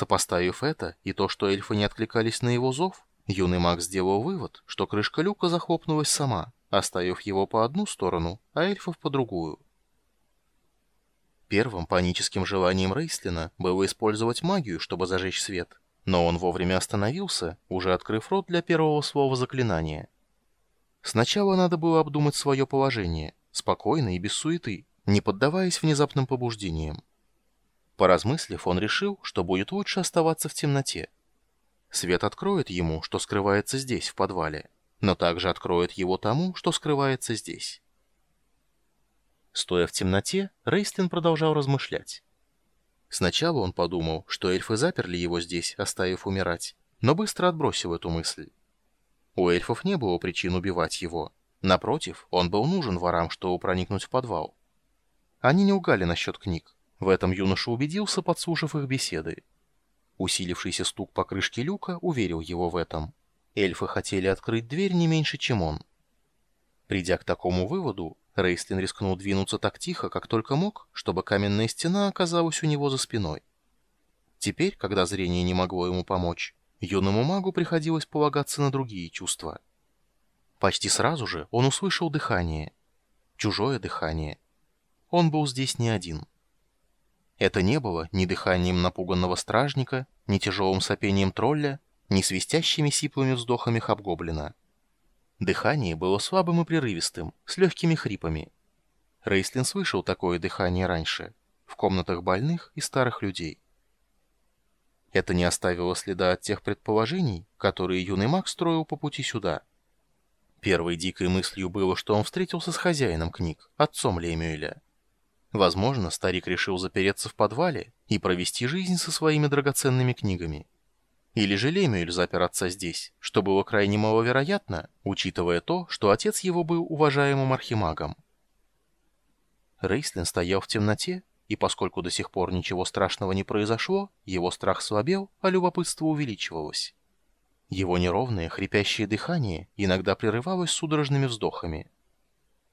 Сопоставив это и то, что эльфы не откликались на его зов, юный маг сделал вывод, что крышка люка захлопнулась сама, оставив его по одну сторону, а эльфов по другую. Первым паническим желанием Рейслина было использовать магию, чтобы зажечь свет, но он вовремя остановился, уже открыв рот для первого слова заклинания. Сначала надо было обдумать свое положение, спокойно и без суеты, не поддаваясь внезапным побуждениям. Поразмыслив, он решил, что будет лучше оставаться в темноте. Свет откроет ему, что скрывается здесь, в подвале, но также откроет его тому, что скрывается здесь. Стоя в темноте, Рейстлин продолжал размышлять. Сначала он подумал, что эльфы заперли его здесь, оставив умирать, но быстро отбросил эту мысль. У эльфов не было причин убивать его. Напротив, он был нужен ворам, чтобы проникнуть в подвал. Они не угали насчет книг. В этом юноша убедился, подслушав их беседы. Усилившийся стук по крышке люка уверил его в этом. Эльфы хотели открыть дверь не меньше, чем он. Придя к такому выводу, Рейстлин рискнул двинуться так тихо, как только мог, чтобы каменная стена оказалась у него за спиной. Теперь, когда зрение не могло ему помочь, юному магу приходилось полагаться на другие чувства. Почти сразу же он услышал дыхание. Чужое дыхание. Он был здесь не один. Это не было ни дыханием напуганного стражника, ни тяжелым сопением тролля, ни свистящими сиплыми вздохами хабгоблина. Дыхание было слабым и прерывистым, с легкими хрипами. Рейслин слышал такое дыхание раньше, в комнатах больных и старых людей. Это не оставило следа от тех предположений, которые юный маг строил по пути сюда. Первой дикой мыслью было, что он встретился с хозяином книг, отцом Лемюэля. Возможно, старик решил запереться в подвале и провести жизнь со своими драгоценными книгами. Или же Лемюэль запер отца здесь, что было крайне маловероятно, учитывая то, что отец его был уважаемым архимагом. Рейслин стоял в темноте, и поскольку до сих пор ничего страшного не произошло, его страх слабел, а любопытство увеличивалось. Его неровное, хрипящее дыхание иногда прерывалось судорожными вздохами.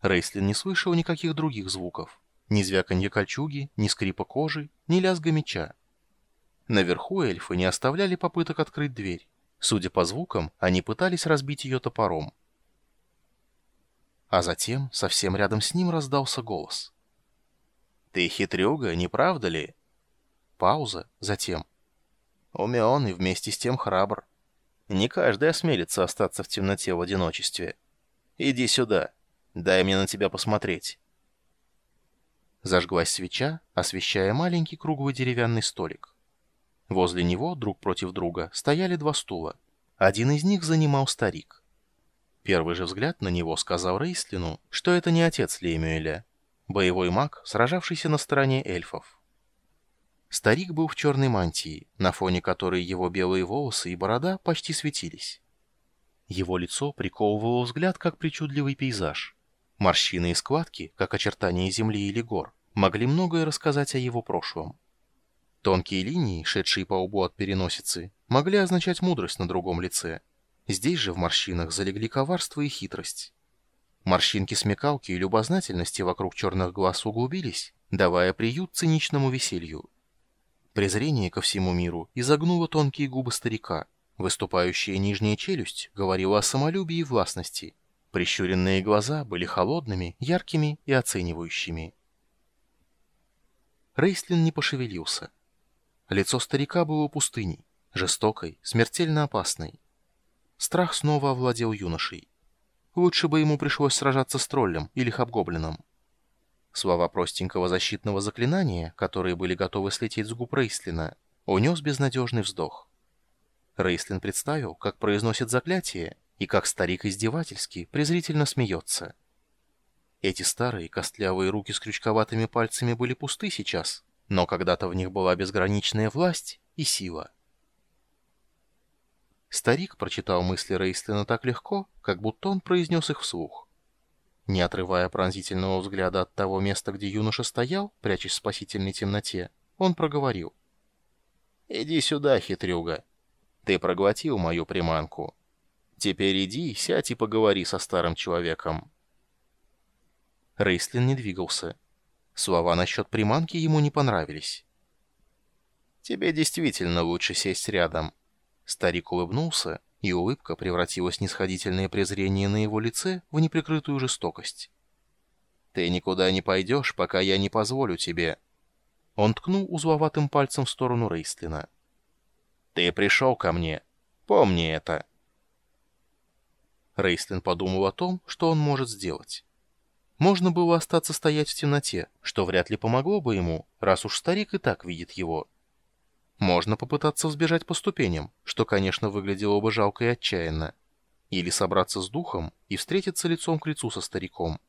Рейслин не слышал никаких других звуков. Ни звяканья кольчуги, ни скрипа кожи, ни лязга меча. Наверху эльфы не оставляли попыток открыть дверь. Судя по звукам, они пытались разбить ее топором. А затем, совсем рядом с ним раздался голос. «Ты хитрюга, не правда ли?» Пауза, затем. «Умен и вместе с тем храбр. Не каждый осмелится остаться в темноте в одиночестве. Иди сюда, дай мне на тебя посмотреть». Зажглась свеча, освещая маленький круглый деревянный столик. Возле него, друг против друга, стояли два стула. Один из них занимал старик. Первый же взгляд на него сказал Рейслину, что это не отец Лемюэля, боевой маг, сражавшийся на стороне эльфов. Старик был в черной мантии, на фоне которой его белые волосы и борода почти светились. Его лицо приковывало взгляд, как причудливый пейзаж. Морщины и складки, как очертания земли или гор, могли многое рассказать о его прошлом. Тонкие линии, шедшие по лбу от переносицы, могли означать мудрость на другом лице. Здесь же в морщинах залегли коварство и хитрость. Морщинки смекалки и любознательности вокруг черных глаз углубились, давая приют циничному веселью. Презрение ко всему миру изогнуло тонкие губы старика. Выступающая нижняя челюсть говорила о самолюбии и властности. Прищуренные глаза были холодными, яркими и оценивающими. Рейслин не пошевелился. Лицо старика было пустыней, жестокой, смертельно опасной. Страх снова овладел юношей. Лучше бы ему пришлось сражаться с троллем или хабгоблином. Слова простенького защитного заклинания, которые были готовы слететь с губ Рейслина, унес безнадежный вздох. Рейслин представил, как произносит заклятие, и как старик издевательски, презрительно смеется. Эти старые костлявые руки с крючковатыми пальцами были пусты сейчас, но когда-то в них была безграничная власть и сила. Старик прочитал мысли Рейстлина так легко, как будто он произнес их вслух. Не отрывая пронзительного взгляда от того места, где юноша стоял, прячась в спасительной темноте, он проговорил. «Иди сюда, хитрюга. Ты проглотил мою приманку. Теперь иди, сядь и поговори со старым человеком». Рейслин не двигался. Слова насчет приманки ему не понравились. Тебе действительно лучше сесть рядом». Старик улыбнулся, и улыбка превратилась в нисходительное презрение на его лице в неприкрытую жестокость. «Ты никуда не пойдешь, пока я не позволю тебе». Он ткнул узловатым пальцем в сторону Рейстлина. «Ты пришел ко мне. Помни это». Рейстлин подумал о том, что он может сделать. Можно было остаться стоять в темноте, что вряд ли помогло бы ему, раз уж старик и так видит его. Можно попытаться взбежать по ступеням, что, конечно, выглядело бы жалко и отчаянно. Или собраться с духом и встретиться лицом к лицу со стариком.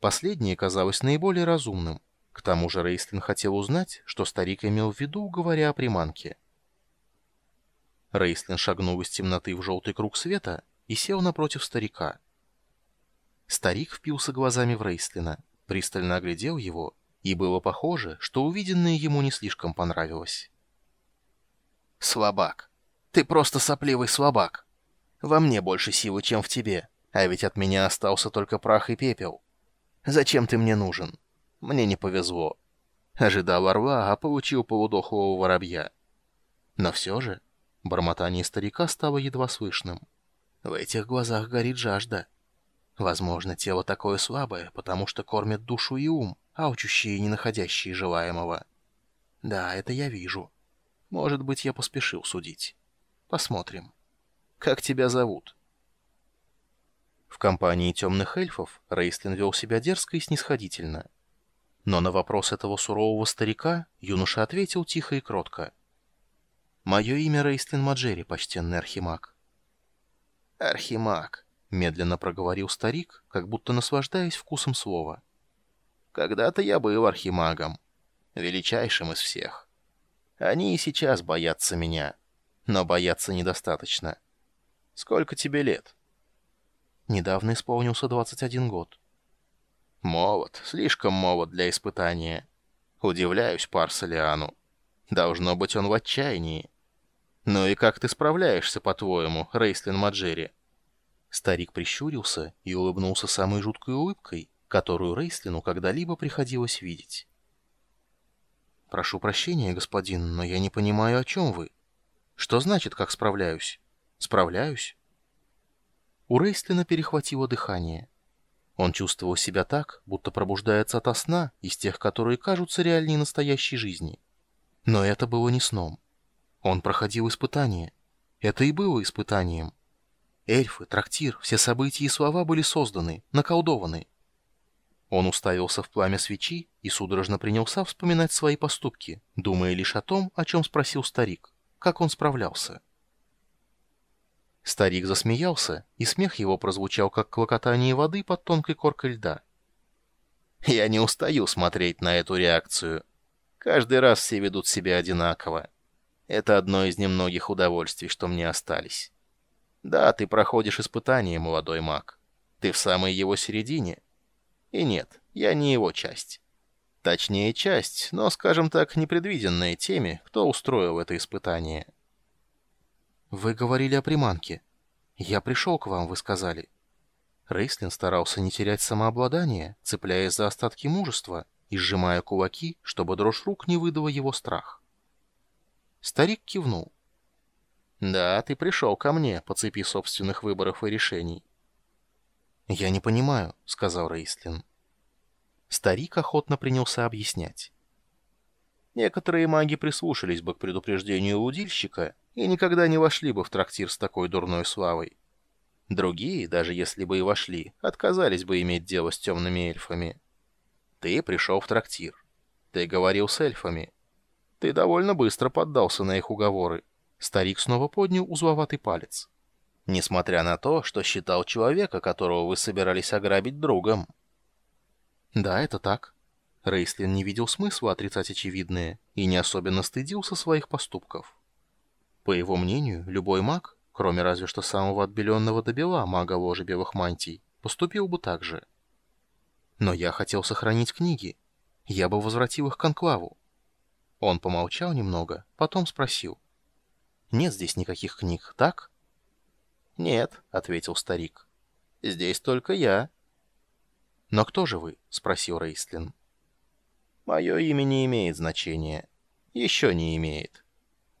Последнее казалось наиболее разумным. К тому же Рейстлин хотел узнать, что старик имел в виду, говоря о приманке. Рейстлин шагнул из темноты в желтый круг света и сел напротив старика. Старик впился глазами в Рейстлина, пристально оглядел его, и было похоже, что увиденное ему не слишком понравилось. «Слабак. Ты просто сопливый слабак. Во мне больше силы, чем в тебе, а ведь от меня остался только прах и пепел. Зачем ты мне нужен? Мне не повезло. Ожидал орла, а получил полудохлого воробья. Но все же бормотание старика стало едва слышным. В этих глазах горит жажда. Возможно, тело такое слабое, потому что кормит душу и ум, алчущие и не находящие желаемого. Да, это я вижу. Может быть, я поспешил судить. Посмотрим. Как тебя зовут? В компании темных эльфов Рейстлин вел себя дерзко и снисходительно. Но на вопрос этого сурового старика юноша ответил тихо и кротко. «Мое имя Рейстлин Маджери, почтенный архимаг». «Архимаг», Медленно проговорил старик, как будто наслаждаясь вкусом слова. «Когда-то я был архимагом, величайшим из всех. Они и сейчас боятся меня, но бояться недостаточно. Сколько тебе лет?» «Недавно исполнился 21 год». «Молод, слишком молод для испытания. Удивляюсь Парсалиану. Должно быть, он в отчаянии. Ну и как ты справляешься, по-твоему, Рейслин Маджери?» Старик прищурился и улыбнулся самой жуткой улыбкой, которую Рейслину когда-либо приходилось видеть. «Прошу прощения, господин, но я не понимаю, о чем вы. Что значит, как справляюсь? Справляюсь?» У Рейслина перехватило дыхание. Он чувствовал себя так, будто пробуждается ото сна, из тех, которые кажутся реальнее настоящей жизни. Но это было не сном. Он проходил испытание. Это и было испытанием. Эльфы, трактир, все события и слова были созданы, наколдованы. Он уставился в пламя свечи и судорожно принялся вспоминать свои поступки, думая лишь о том, о чем спросил старик, как он справлялся. Старик засмеялся, и смех его прозвучал, как клокотание воды под тонкой коркой льда. «Я не устаю смотреть на эту реакцию. Каждый раз все ведут себя одинаково. Это одно из немногих удовольствий, что мне остались». Да, ты проходишь испытание, молодой маг. Ты в самой его середине. И нет, я не его часть. Точнее, часть, но, скажем так, непредвиденная теми, кто устроил это испытание. Вы говорили о приманке. Я пришел к вам, вы сказали. Рейслин старался не терять самообладание, цепляясь за остатки мужества и сжимая кулаки, чтобы дрожь рук не выдала его страх. Старик кивнул. «Да, ты пришел ко мне по цепи собственных выборов и решений». «Я не понимаю», — сказал Рейслин. Старик охотно принялся объяснять. Некоторые маги прислушались бы к предупреждению удильщика и никогда не вошли бы в трактир с такой дурной славой. Другие, даже если бы и вошли, отказались бы иметь дело с темными эльфами. Ты пришел в трактир. Ты говорил с эльфами. Ты довольно быстро поддался на их уговоры. Старик снова поднял узловатый палец. Несмотря на то, что считал человека, которого вы собирались ограбить другом. Да, это так. Рейслин не видел смысла отрицать очевидное и не особенно стыдился своих поступков. По его мнению, любой маг, кроме разве что самого отбеленного до бела мага ложи белых мантий, поступил бы так же. Но я хотел сохранить книги. Я бы возвратил их к Анклаву. Он помолчал немного, потом спросил. Нет здесь никаких книг, так?» «Нет», — ответил старик. «Здесь только я». «Но кто же вы?» — спросил Рейстлин. «Мое имя не имеет значения. Еще не имеет.